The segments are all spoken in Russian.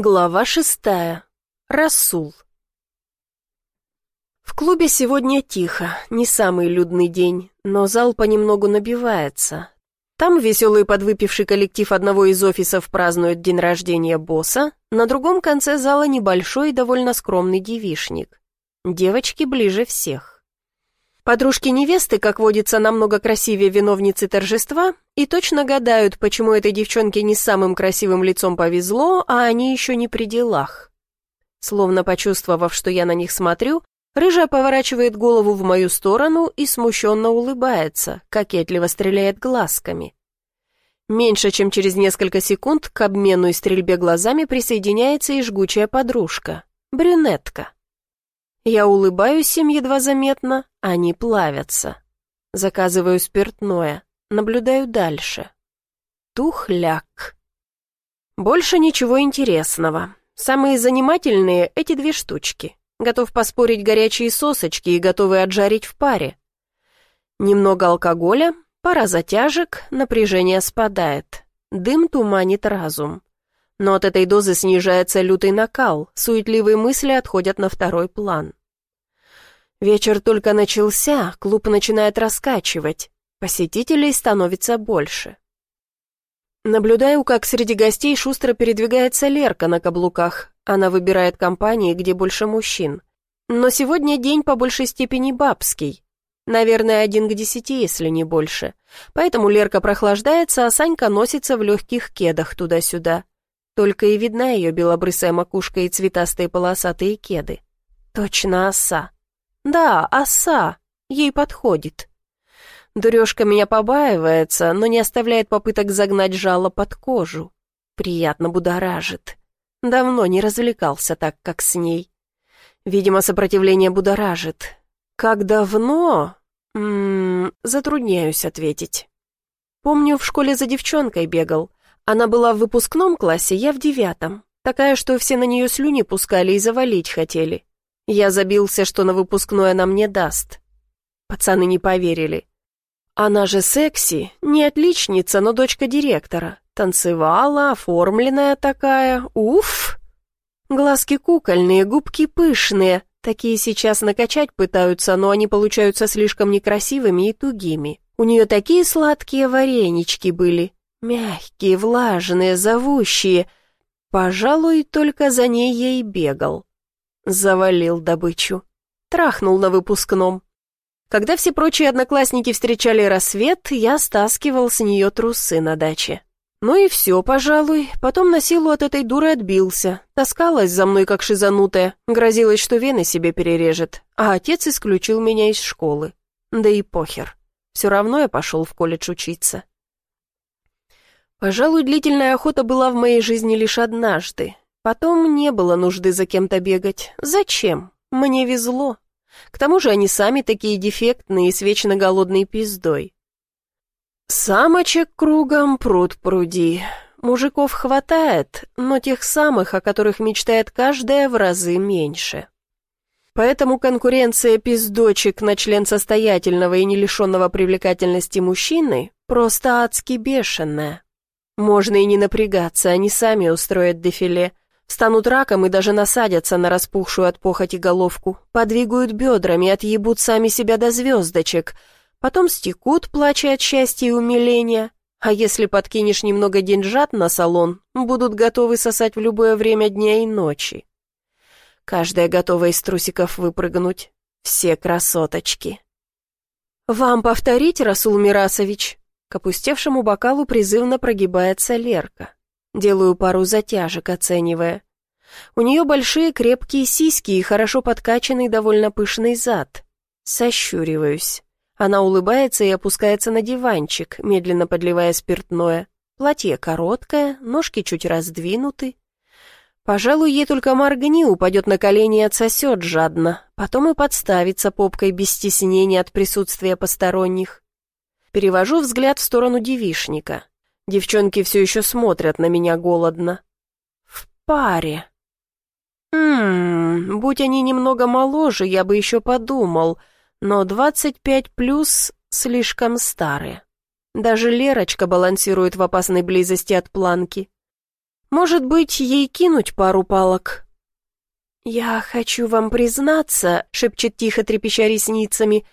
Глава шестая. Расул. В клубе сегодня тихо, не самый людный день, но зал понемногу набивается. Там веселый подвыпивший коллектив одного из офисов празднует день рождения босса, на другом конце зала небольшой и довольно скромный девишник. Девочки ближе всех. Подружки невесты, как водится, намного красивее виновницы торжества, и точно гадают, почему этой девчонке не самым красивым лицом повезло, а они еще не при делах. Словно почувствовав, что я на них смотрю, рыжая поворачивает голову в мою сторону и смущенно улыбается, кокетливо стреляет глазками. Меньше чем через несколько секунд к обмену и стрельбе глазами присоединяется и жгучая подружка, брюнетка. Я улыбаюсь им едва заметно, они плавятся. Заказываю спиртное, наблюдаю дальше. Тухляк. Больше ничего интересного. Самые занимательные эти две штучки. Готов поспорить горячие сосочки и готовы отжарить в паре. Немного алкоголя, пара затяжек, напряжение спадает. Дым туманит разум. Но от этой дозы снижается лютый накал, суетливые мысли отходят на второй план. Вечер только начался, клуб начинает раскачивать, посетителей становится больше. Наблюдаю, как среди гостей шустро передвигается Лерка на каблуках. Она выбирает компании, где больше мужчин. Но сегодня день по большей степени бабский. Наверное, один к десяти, если не больше. Поэтому Лерка прохлаждается, а Санька носится в легких кедах туда-сюда. Только и видна ее белобрысая макушка и цветастые полосатые кеды. Точно оса. Да, оса. Ей подходит. Дурежка меня побаивается, но не оставляет попыток загнать жало под кожу. Приятно будоражит. Давно не развлекался так, как с ней. Видимо, сопротивление будоражит. Как давно? М м-м, -м, затрудняюсь ответить. Помню, в школе за девчонкой бегал. Она была в выпускном классе, я в девятом. Такая, что все на нее слюни пускали и завалить хотели. Я забился, что на выпускной она мне даст. Пацаны не поверили. Она же секси, не отличница, но дочка директора. Танцевала, оформленная такая, уф! Глазки кукольные, губки пышные. Такие сейчас накачать пытаются, но они получаются слишком некрасивыми и тугими. У нее такие сладкие варенички были. Мягкие, влажные, зовущие. Пожалуй, только за ней я и бегал. Завалил добычу. Трахнул на выпускном. Когда все прочие одноклассники встречали рассвет, я стаскивал с нее трусы на даче. Ну и все, пожалуй. Потом на силу от этой дуры отбился. Таскалась за мной, как шизанутая. Грозилась, что вены себе перережет. А отец исключил меня из школы. Да и похер. Все равно я пошел в колледж учиться. Пожалуй, длительная охота была в моей жизни лишь однажды. Потом не было нужды за кем-то бегать. Зачем? Мне везло. К тому же они сами такие дефектные и с вечно голодной пиздой. Самочек кругом пруд пруди. Мужиков хватает, но тех самых, о которых мечтает каждая, в разы меньше. Поэтому конкуренция пиздочек на член состоятельного и не лишенного привлекательности мужчины просто адски бешеная. Можно и не напрягаться, они сами устроят дефиле – Станут раком и даже насадятся на распухшую от похоти головку, подвигают бедрами, отъебут сами себя до звездочек, потом стекут, плача от счастья и умиления, а если подкинешь немного деньжат на салон, будут готовы сосать в любое время дня и ночи. Каждая готова из трусиков выпрыгнуть. Все красоточки. «Вам повторить, Расул Мирасович?» К опустевшему бокалу призывно прогибается Лерка. Делаю пару затяжек, оценивая. У нее большие крепкие сиськи и хорошо подкачанный довольно пышный зад. Сощуриваюсь. Она улыбается и опускается на диванчик, медленно подливая спиртное. Платье короткое, ножки чуть раздвинуты. Пожалуй, ей только моргни, упадет на колени и отсосет жадно, потом и подставится попкой без стеснения от присутствия посторонних. Перевожу взгляд в сторону девишника. Девчонки все еще смотрят на меня голодно. В паре. Ммм, будь они немного моложе, я бы еще подумал, но 25 плюс слишком старые. Даже Лерочка балансирует в опасной близости от планки. Может быть, ей кинуть пару палок? «Я хочу вам признаться», — шепчет тихо, трепеща ресницами,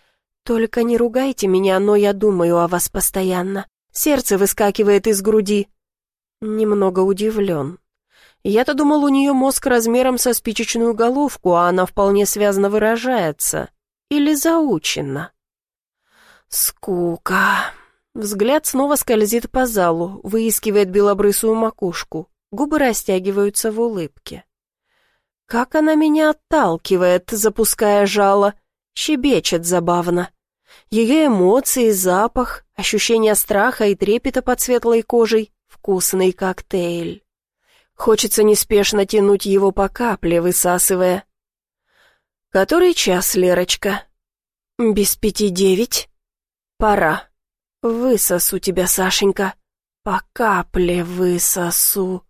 «только не ругайте меня, но я думаю о вас постоянно. Сердце выскакивает из груди». Немного удивлен. Я-то думал, у нее мозг размером со спичечную головку, а она вполне связно выражается. Или заучена. Скука. Взгляд снова скользит по залу, выискивает белобрысую макушку. Губы растягиваются в улыбке. Как она меня отталкивает, запуская жало. Щебечет забавно. Ее эмоции, запах, ощущение страха и трепета под светлой кожей, вкусный коктейль. Хочется неспешно тянуть его по капле, высасывая. «Который час, Лерочка?» «Без пяти девять?» «Пора. Высосу тебя, Сашенька. По капле высосу».